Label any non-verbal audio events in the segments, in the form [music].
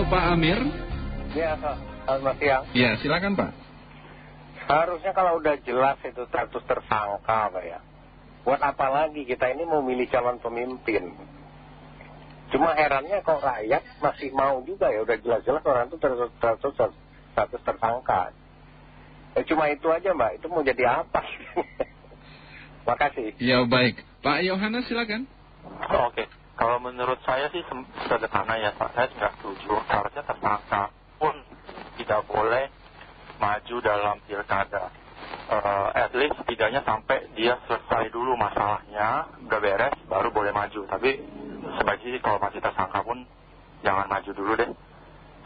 Halo Pak Amir. Ya, selamat siang. Ya, silakan Pak. Harusnya kalau udah jelas itu status tersangka Pak ya. Buat apa lagi kita ini mau milih calon pemimpin. Cuma herannya kok rakyat masih mau juga ya. Udah jelas-jelas orang itu status, status tersangka. Ya, cuma itu aja Mbak. Itu mau jadi apa? [laughs] Makasih. Ya baik. Pak Yohanes silakan. Oh, Oke. Kalau menurut saya sih sederhana ya Pak. Saya nggak setuju. Harusnya tersangka pun tidak boleh maju dalam pilkada. Uh, at least setidaknya sampai dia selesai dulu masalahnya, udah beres, baru boleh maju. Tapi sebaiknya kalau masih tersangka pun jangan maju dulu deh,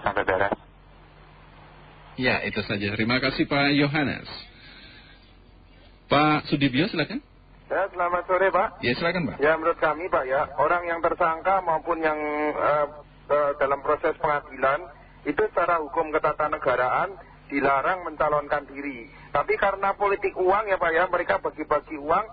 sampai beres. Ya, itu saja. Terima kasih Pak Yohanes. Pak Sudibyo silakan. Ya, selamat sore Pak. Ya, silakan Pak. Ya, menurut kami Pak ya, orang yang tersangka maupun yang uh, uh, dalam proses pengadilan itu secara hukum ketatanegaraan dilarang mencalonkan diri. Tapi karena politik uang ya Pak ya, mereka bagi-bagi uang,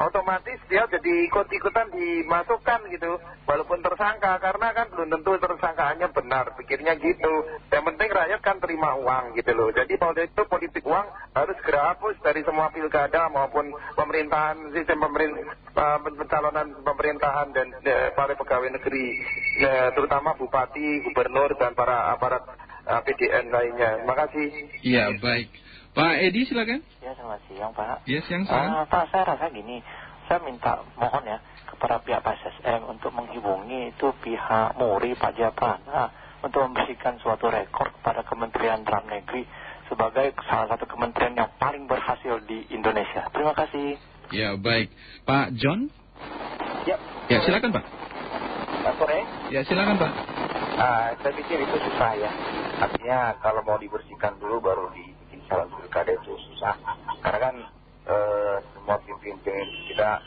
otomatis dia jadi ikut-ikutan dimasukkan gitu. Walaupun tersangka, karena kan belum tentu tersangkaannya benar, pikirnya gitu. Yang penting rakyat kan terima uang gitu loh. Jadi kalau itu politik uang harus segera hapus dari semua pilkada maupun pemerintahan, sistem pemerintah, pencalonan pemerintahan dan para pegawai negeri, terutama bupati, gubernur, dan para aparat PDN lainnya. Terima kasih. Iya, baik. Pak Edi silakan. Ya, selamat siang Pak. Ya, siang siang. Pak, saya rasa gini, saya minta mohon ya kepada pihak PSSM untuk menghubungi itu pihak Muri Pak Japana untuk membersihkan suatu rekor kepada Kementerian Dalam Negeri sebagai salah satu kementerian yang paling berhasil di Indonesia. Terima kasih. Ya, baik. Pak John? Ya. Ya, silakan Pak. Pak sore. Ya, silakan Pak. Ah, saya pikir itu susah ya. Artinya kalau mau dibersihkan dulu baru dibikin calon pilkada itu susah. Karena kan eh, semua pimpin-pimpin kita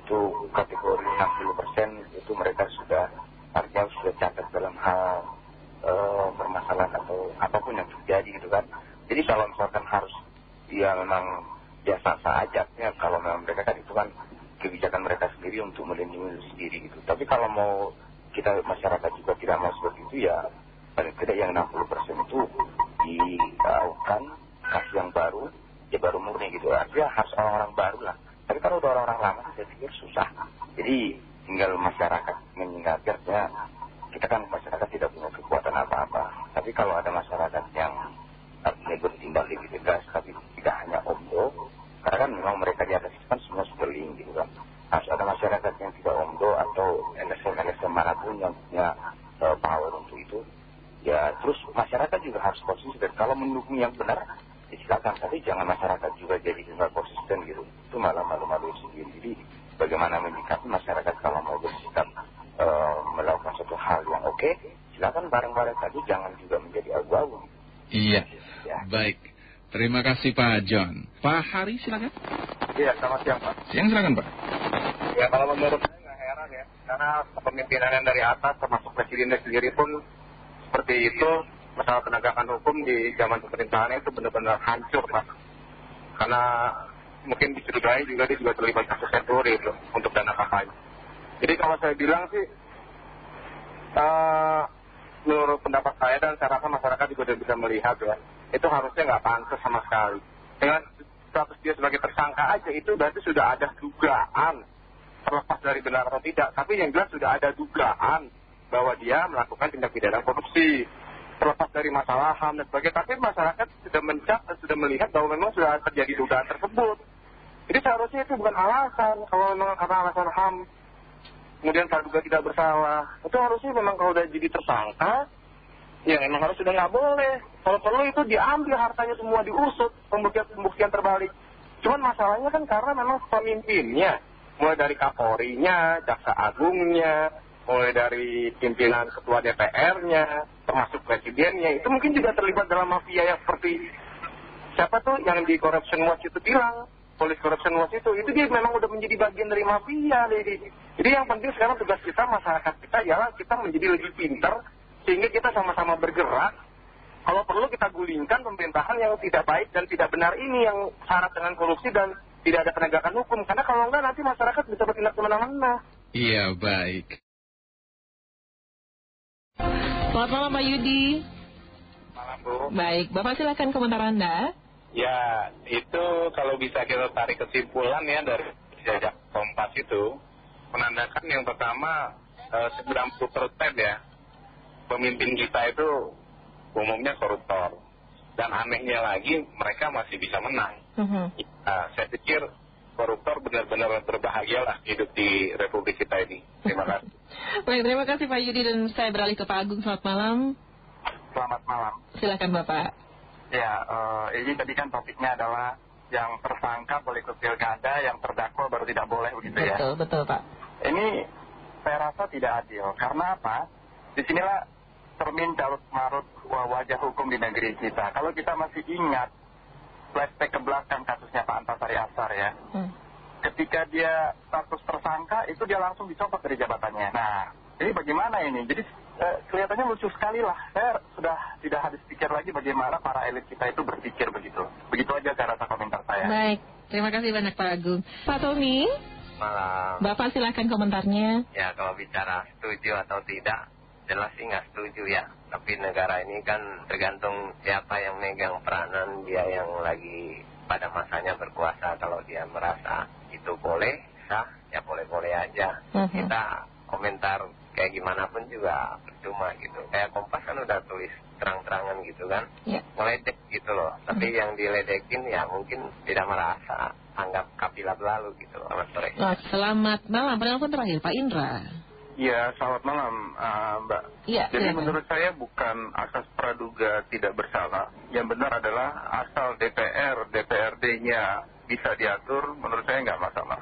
itu kategori 60% itu mereka sudah artinya sudah catat dalam hal eh, permasalahan atau apa pun yang terjadi gitu kan. Jadi kalau misalkan harus dia memang biasa saja ya kalau memang mereka kan itu kan kebijakan mereka sendiri untuk melindungi diri sendiri gitu. Tapi kalau mau kita masyarakat juga tidak mau seperti itu ya paling tidak yang 60% itu murni gitu. Artinya harus orang-orang baru lah. Tapi kalau udah orang-orang lama saya pikir susah. Jadi tinggal masyarakat mengingatkan artinya kita kan masyarakat tidak punya kekuatan apa-apa. Tapi kalau ada masyarakat yang artinya bertindak lebih tegas tapi tidak hanya omdo karena kan memang mereka di atas itu kan semua link gitu kan. Harus ada masyarakat yang tidak omdo atau LSM-LSM mana pun yang punya power untuk itu ya terus masyarakat juga harus konsisten. Kalau mendukung yang benar ya silakan tapi jangan masyarakat juga jadi nggak konsisten gitu itu malah malu-malu sendiri jadi bagaimana menyikapi masyarakat kalau mau bersikap melakukan suatu hal yang oke silakan bareng-bareng saja jangan juga menjadi abu-abu Iya, ya. baik. Terima kasih Pak John. Pak Hari silakan. Iya, selamat siang Pak. Siang silakan Pak. Ya kalau menurut saya nggak heran ya, karena kepemimpinan yang dari atas termasuk presidennya sendiri pun seperti itu, masalah penegakan hukum di zaman pemerintahannya itu benar-benar hancur Pak. Karena mungkin dicurigai juga dia juga terlibat kasus senturi itu untuk dana kampanye. Jadi kalau saya bilang sih, uh, menurut pendapat saya dan saya rasa masyarakat juga sudah bisa melihat ya, itu harusnya nggak pantas sama sekali. Dengan status dia sebagai tersangka aja itu berarti sudah ada dugaan terlepas dari benar atau tidak. Tapi yang jelas sudah ada dugaan bahwa dia melakukan tindak pidana korupsi. Terlepas dari masalah HAM dan sebagainya. Tapi masyarakat sudah mencap sudah melihat bahwa memang sudah terjadi dugaan tersebut. Jadi seharusnya itu bukan alasan. Kalau memang karena alasan HAM, kemudian praduga tidak bersalah. Itu harusnya memang kalau sudah jadi tersangka, ya memang harus sudah nggak boleh. Kalau perlu itu diambil hartanya semua diusut, pembuktian-pembuktian terbalik. Cuman masalahnya kan karena memang pemimpinnya mulai dari Kapolrinya, Jaksa Agungnya, mulai dari pimpinan Ketua DPR-nya, termasuk Presidennya, itu mungkin juga terlibat dalam mafia yang seperti siapa tuh yang di Corruption Watch itu bilang, Police Corruption Watch itu, itu dia memang udah menjadi bagian dari mafia. Jadi, jadi yang penting sekarang tugas kita, masyarakat kita, ialah kita menjadi lebih pintar, sehingga kita sama-sama bergerak, kalau perlu kita gulingkan pemerintahan yang tidak baik dan tidak benar ini yang syarat dengan korupsi dan tidak ada penegakan hukum. Karena kalau enggak nanti masyarakat bisa bertindak ke mana-mana. Iya, baik. Selamat malam Pak Yudi. Malam Bu. Baik, Bapak silakan komentar Anda. Ya, itu kalau bisa kita tarik kesimpulan ya dari jajak kompas itu, menandakan yang pertama eh, 90% ya, pemimpin kita itu umumnya koruptor. Dan anehnya lagi, mereka masih bisa menang. Mhm. Nah, saya pikir koruptor benar-benar berbahagialah hidup di Republik kita ini. Terima kasih. [laughs] Baik, terima kasih Pak Yudi dan saya beralih ke Pak Agung. Selamat malam. Selamat malam. Silakan Bapak. Ya, eh, ini tadi kan topiknya adalah yang tersangka boleh ikut pilkada, yang terdakwa baru tidak boleh begitu ya. Betul, betul Pak. Ini saya rasa tidak adil. Karena apa? Di sinilah cermin carut marut wajah hukum di negeri kita. Kalau kita masih ingat flashback ke belakang ya. Hmm. Ketika dia status tersangka, itu dia langsung dicopot dari jabatannya. Nah, ini bagaimana ini? Jadi eh, kelihatannya lucu sekali lah. Saya sudah tidak habis pikir lagi bagaimana para elit kita itu berpikir begitu. Begitu aja saya rasa komentar saya. Baik, terima kasih banyak Pak Agung. Pak Tommy, Malam. Bapak silakan komentarnya. Ya kalau bicara setuju atau tidak, jelas sih nggak setuju ya. Tapi negara ini kan tergantung siapa yang megang peranan dia yang lagi pada masanya berkuasa. Kalau dia merasa itu boleh, sah, ya boleh-boleh aja. Mhm. Kita komentar kayak gimana pun juga percuma gitu. Kayak Kompas kan udah tulis terang-terangan gitu kan. Ya. Ngeledek gitu loh. Tapi yang diledekin ya mungkin tidak merasa. Anggap kapilat lalu gitu loh. Selamat sore. Oh, selamat malam. Penelpon terakhir Pak Indra. Ya, selamat malam ah, Mbak. Iya, Jadi silakan. menurut saya bukan asas praduga tidak bersalah. Yang benar adalah asal DPR, DPRD-nya bisa diatur, menurut saya nggak masalah.